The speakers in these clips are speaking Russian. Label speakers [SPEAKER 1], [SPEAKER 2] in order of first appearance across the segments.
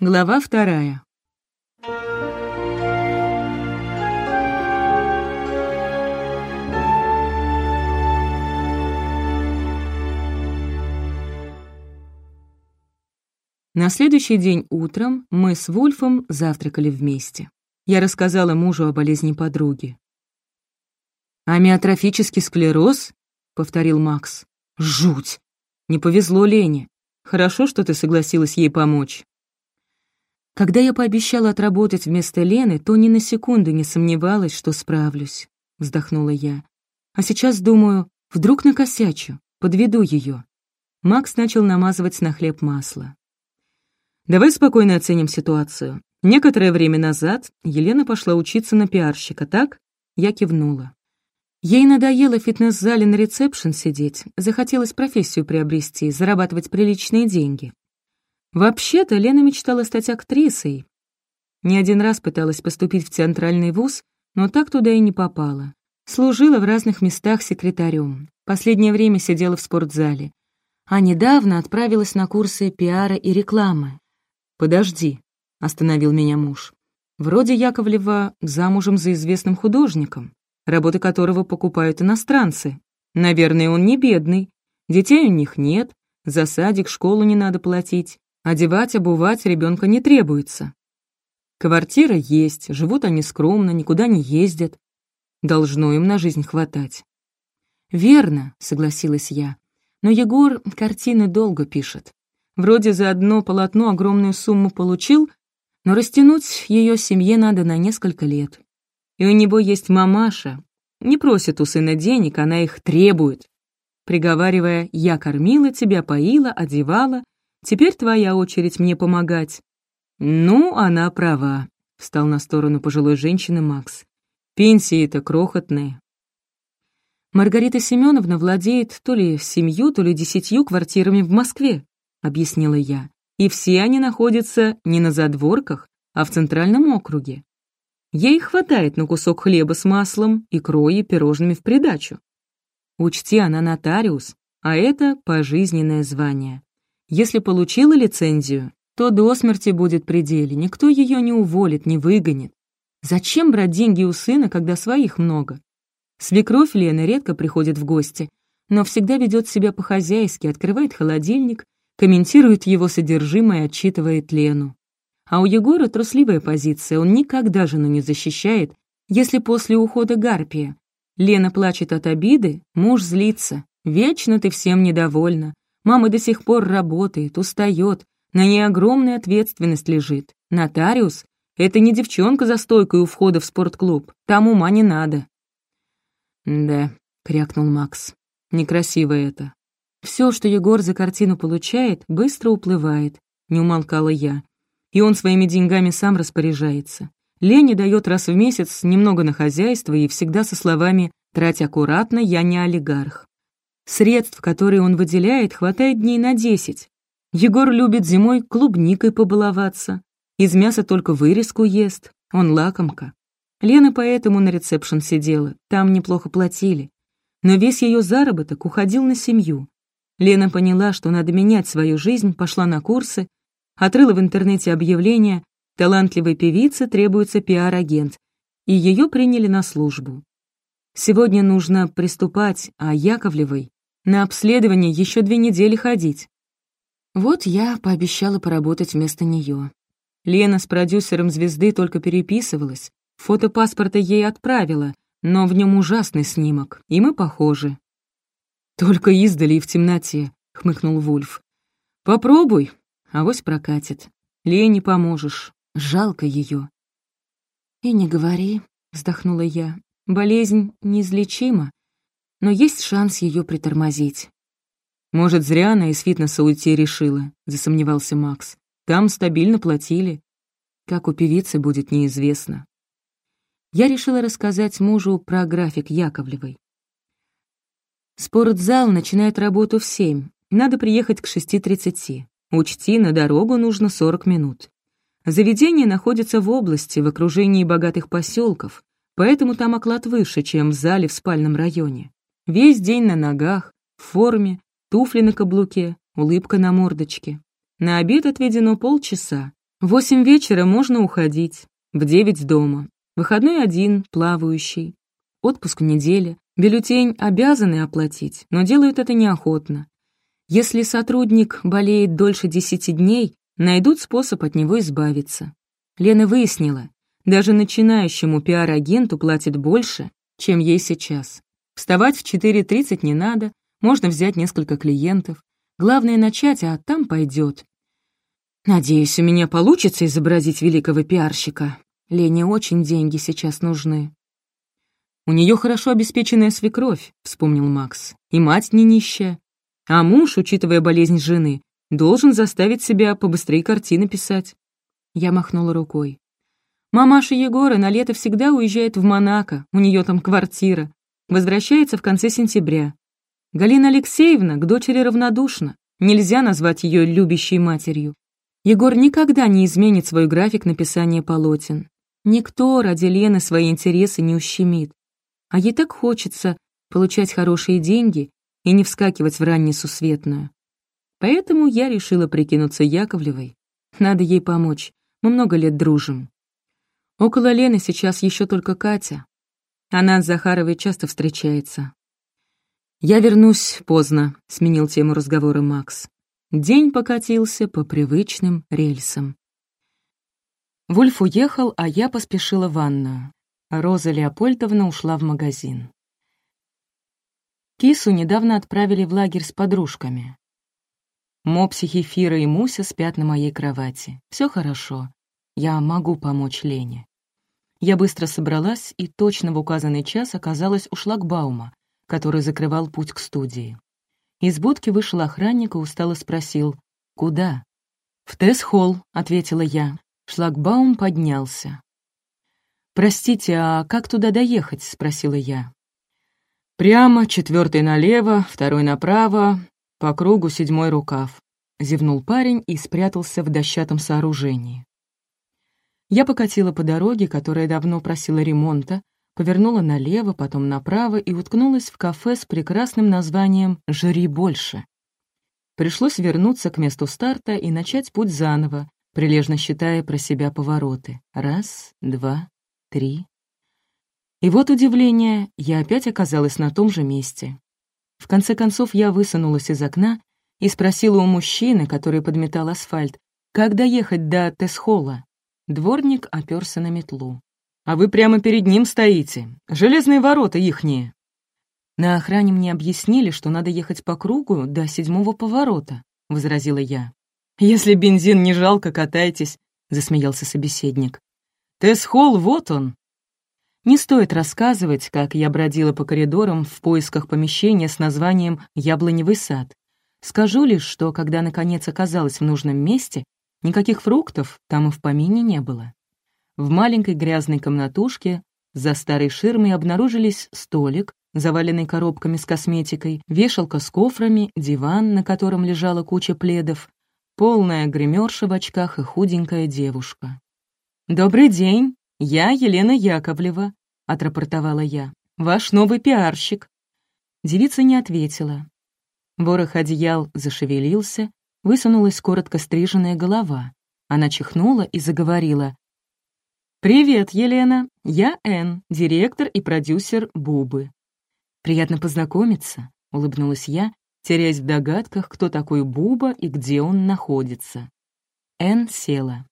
[SPEAKER 1] Глава вторая. На следующий день утром мы с Вульфом завтракали вместе. Я рассказала мужу о болезни подруги. «Амиотрофический склероз?» — повторил Макс. «Жуть! Не повезло Лене. Хорошо, что ты согласилась ей помочь». Когда я пообещала отработать вместо Лены, то ни на секунду не сомневалась, что справлюсь, вздохнула я. А сейчас думаю, вдруг накосячу, подведу ее. Макс начал намазывать на хлеб масло. Давай спокойно оценим ситуацию. Некоторое время назад Елена пошла учиться на пиарщика, так? Я кивнула. Ей надоело в фитнес-зале на ресепшн сидеть, захотелось профессию приобрести, зарабатывать приличные деньги. Вообще-то Лена мечтала стать актрисой. Не один раз пыталась поступить в театральный вуз, но так туда и не попала. Служила в разных местах секретарем. Последнее время сидела в спортзале. А недавно отправилась на курсы пиара и рекламы. «Подожди», — остановил меня муж. «Вроде Яковлева замужем за известным художником, работы которого покупают иностранцы. Наверное, он не бедный. Детей у них нет, за садик, школу не надо платить, одевать, обувать ребенка не требуется. Квартира есть, живут они скромно, никуда не ездят. Должно им на жизнь хватать». «Верно», — согласилась я. «Но Егор картины долго пишет. Вроде за одно полотно огромную сумму получил, но растянуть ее семье надо на несколько лет. И у него есть мамаша. Не просит у сына денег, она их требует. Приговаривая, «Я кормила тебя, поила, одевала, теперь твоя очередь мне помогать». «Ну, она права», — встал на сторону пожилой женщины Макс. «Пенсии-то крохотные». Маргарита Семеновна владеет то ли семью, то ли десятью квартирами в Москве объяснила я. «И все они находятся не на задворках, а в центральном округе. Ей хватает на кусок хлеба с маслом, икрой и пирожными в придачу. Учти, она нотариус, а это пожизненное звание. Если получила лицензию, то до смерти будет при никто ее не уволит, не выгонит. Зачем брать деньги у сына, когда своих много? Свекровь Лены редко приходит в гости, но всегда ведет себя по-хозяйски, открывает холодильник, комментирует его содержимое отчитывает Лену. А у Егора трусливая позиция, он никогда жену не защищает, если после ухода Гарпия. Лена плачет от обиды, муж злится. Вечно ты всем недовольна. Мама до сих пор работает, устает, на ней огромная ответственность лежит. Нотариус — это не девчонка за стойкой у входа в спортклуб, там ума не надо. «Да», — крякнул Макс, — «некрасиво это. Все, что Егор за картину получает, быстро уплывает, не умолкала я. И он своими деньгами сам распоряжается. Лене дает раз в месяц немного на хозяйство и всегда со словами «трать аккуратно, я не олигарх». Средств, которые он выделяет, хватает дней на десять. Егор любит зимой клубникой побаловаться. Из мяса только вырезку ест, он лакомка. Лена поэтому на ресепшн сидела, там неплохо платили. Но весь ее заработок уходил на семью. Лена поняла, что надо менять свою жизнь, пошла на курсы, отрыла в интернете объявление «Талантливой певице требуется пиар-агент», и ее приняли на службу. Сегодня нужно приступать, а Яковлевой на обследование еще две недели ходить. Вот я пообещала поработать вместо нее. Лена с продюсером «Звезды» только переписывалась, фото паспорта ей отправила, но в нем ужасный снимок, и мы похожи. «Только издали и в темноте», — хмыкнул Вульф. «Попробуй, авось прокатит. Лене поможешь. Жалко ее. «И не говори», — вздохнула я. «Болезнь неизлечима, но есть шанс ее притормозить». «Может, зря она из фитнеса уйти решила», — засомневался Макс. «Там стабильно платили. Как у певицы будет неизвестно». Я решила рассказать мужу про график Яковлевой. Спортзал начинает работу в семь. Надо приехать к 6.30. Учти, на дорогу нужно 40 минут. Заведение находится в области, в окружении богатых поселков, поэтому там оклад выше, чем в зале в спальном районе. Весь день на ногах, в форме, туфли на каблуке, улыбка на мордочке. На обед отведено полчаса. В восемь вечера можно уходить, в девять дома. Выходной один, плавающий. Отпуск неделя. Бюллетень обязаны оплатить, но делают это неохотно. Если сотрудник болеет дольше десяти дней, найдут способ от него избавиться. Лена выяснила, даже начинающему пиар-агенту платят больше, чем ей сейчас. Вставать в 4.30 не надо, можно взять несколько клиентов. Главное начать, а там пойдет. Надеюсь, у меня получится изобразить великого пиарщика. Лене очень деньги сейчас нужны. «У нее хорошо обеспеченная свекровь», — вспомнил Макс. «И мать не нищая. А муж, учитывая болезнь жены, должен заставить себя побыстрее картины писать». Я махнула рукой. «Мамаша Егора на лето всегда уезжает в Монако, у нее там квартира. Возвращается в конце сентября. Галина Алексеевна к дочери равнодушна. Нельзя назвать ее любящей матерью. Егор никогда не изменит свой график написания полотен. Никто ради Лены свои интересы не ущемит. А ей так хочется получать хорошие деньги и не вскакивать в раннесусветную. Поэтому я решила прикинуться Яковлевой. Надо ей помочь. Мы много лет дружим. Около Лены сейчас еще только Катя. Она с Захаровой часто встречается. «Я вернусь поздно», — сменил тему разговора Макс. День покатился по привычным рельсам. Вульф уехал, а я поспешила в ванную. Роза Леопольдовна ушла в магазин. Кису недавно отправили в лагерь с подружками. Мопсихи Фира и Муся спят на моей кровати. Все хорошо. Я могу помочь Лене. Я быстро собралась и точно в указанный час оказалась у шлагбаума, который закрывал путь к студии. Из будки вышел охранник и устало спросил «Куда?» «В Тесс-холл», — ответила я. Шлагбаум поднялся. «Простите, а как туда доехать?» — спросила я. «Прямо, четвертый налево, второй направо, по кругу седьмой рукав», — зевнул парень и спрятался в дощатом сооружении. Я покатила по дороге, которая давно просила ремонта, повернула налево, потом направо и уткнулась в кафе с прекрасным названием «Жри больше». Пришлось вернуться к месту старта и начать путь заново, прилежно считая про себя повороты. Раз, два, три. И вот удивление, я опять оказалась на том же месте. В конце концов я высунулась из окна и спросила у мужчины, который подметал асфальт, как доехать до Тесхола. Дворник оперся на метлу. «А вы прямо перед ним стоите. Железные ворота ихние». «На охране мне объяснили, что надо ехать по кругу до седьмого поворота», — возразила я. «Если бензин не жалко, катайтесь», — засмеялся собеседник. «Тесс-холл, вот он, не стоит рассказывать, как я бродила по коридорам в поисках помещения с названием «Яблоневый сад». Скажу лишь, что когда наконец оказалась в нужном месте, никаких фруктов там и в помине не было. В маленькой грязной комнатушке за старой ширмой обнаружились столик, заваленный коробками с косметикой, вешалка с кофрами, диван, на котором лежала куча пледов, полная гримерша в очках и худенькая девушка. «Добрый день!» «Я Елена Яковлева», — отрапортовала я. «Ваш новый пиарщик». Девица не ответила. Ворох одеял зашевелился, высунулась коротко стриженная голова. Она чихнула и заговорила. «Привет, Елена. Я Энн, директор и продюсер Бубы». «Приятно познакомиться», — улыбнулась я, теряясь в догадках, кто такой Буба и где он находится. Энн села.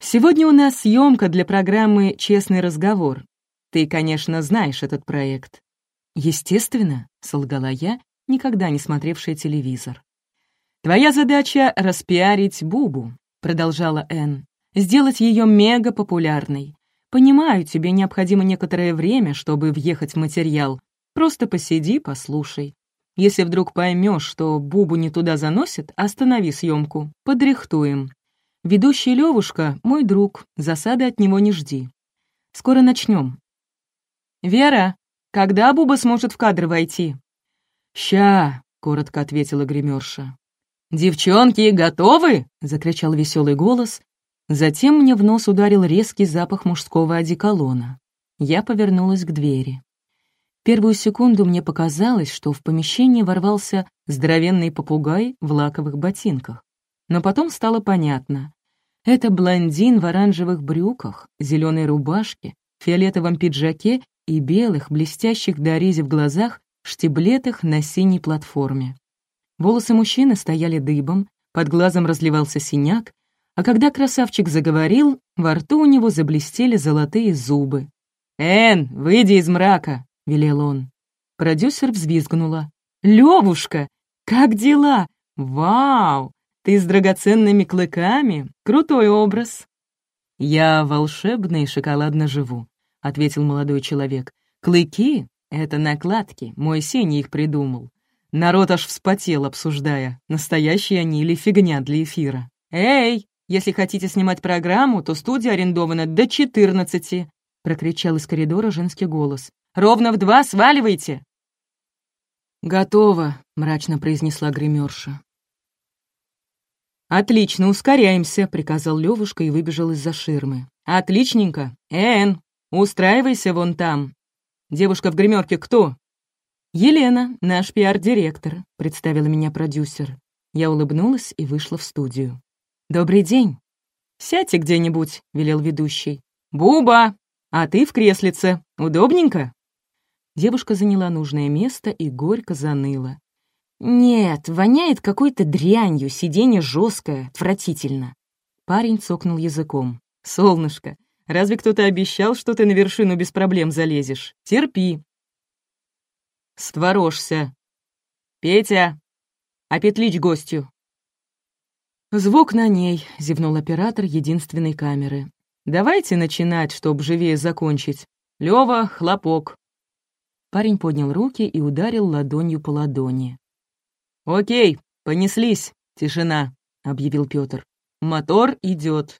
[SPEAKER 1] Сегодня у нас съемка для программы «Честный разговор». Ты, конечно, знаешь этот проект. Естественно, солгала я, никогда не смотревшая телевизор. Твоя задача — распиарить Бубу, продолжала Энн, сделать ее мега популярной. Понимаю, тебе необходимо некоторое время, чтобы въехать в материал. Просто посиди, послушай. Если вдруг поймешь, что Бубу не туда заносит, останови съемку, подрихтуем. Ведущий Левушка — мой друг, засады от него не жди. Скоро начнем. «Вера, когда Буба сможет в кадр войти?» «Ща», — коротко ответила гримерша. «Девчонки, готовы?» — закричал веселый голос. Затем мне в нос ударил резкий запах мужского одеколона. Я повернулась к двери. Первую секунду мне показалось, что в помещении ворвался здоровенный попугай в лаковых ботинках. Но потом стало понятно. Это блондин в оранжевых брюках, зеленой рубашке, фиолетовом пиджаке и белых, блестящих до рези в глазах, штиблетах на синей платформе. Волосы мужчины стояли дыбом, под глазом разливался синяк, а когда красавчик заговорил, во рту у него заблестели золотые зубы. «Эн, выйди из мрака!» — велел он. Продюсер взвизгнула. «Левушка, как дела? Вау! Ты с драгоценными клыками? Крутой образ!» «Я волшебно и шоколадно живу», — ответил молодой человек. «Клыки — это накладки, мой Сеня их придумал. Народ аж вспотел, обсуждая, настоящие они или фигня для эфира. «Эй, если хотите снимать программу, то студия арендована до 14 прокричал из коридора женский голос. «Ровно в два сваливайте!» «Готово», — мрачно произнесла гримерша. «Отлично, ускоряемся», — приказал Левушка и выбежал из-за ширмы. «Отличненько. Эн, устраивайся вон там. Девушка в гримерке кто?» «Елена, наш пиар-директор», — представила меня продюсер. Я улыбнулась и вышла в студию. «Добрый день». «Сядьте где-нибудь», — велел ведущий. «Буба, а ты в креслице. Удобненько?» Девушка заняла нужное место и горько заныла. «Нет, воняет какой-то дрянью, сиденье жесткое, отвратительно». Парень цокнул языком. «Солнышко, разве кто-то обещал, что ты на вершину без проблем залезешь? Терпи». «Створожься». «Петя, опетличь гостю». «Звук на ней», — зевнул оператор единственной камеры. «Давайте начинать, чтоб живее закончить. Лёва, хлопок». Парень поднял руки и ударил ладонью по ладони. «Окей, понеслись, тишина», — объявил Пётр. «Мотор идёт.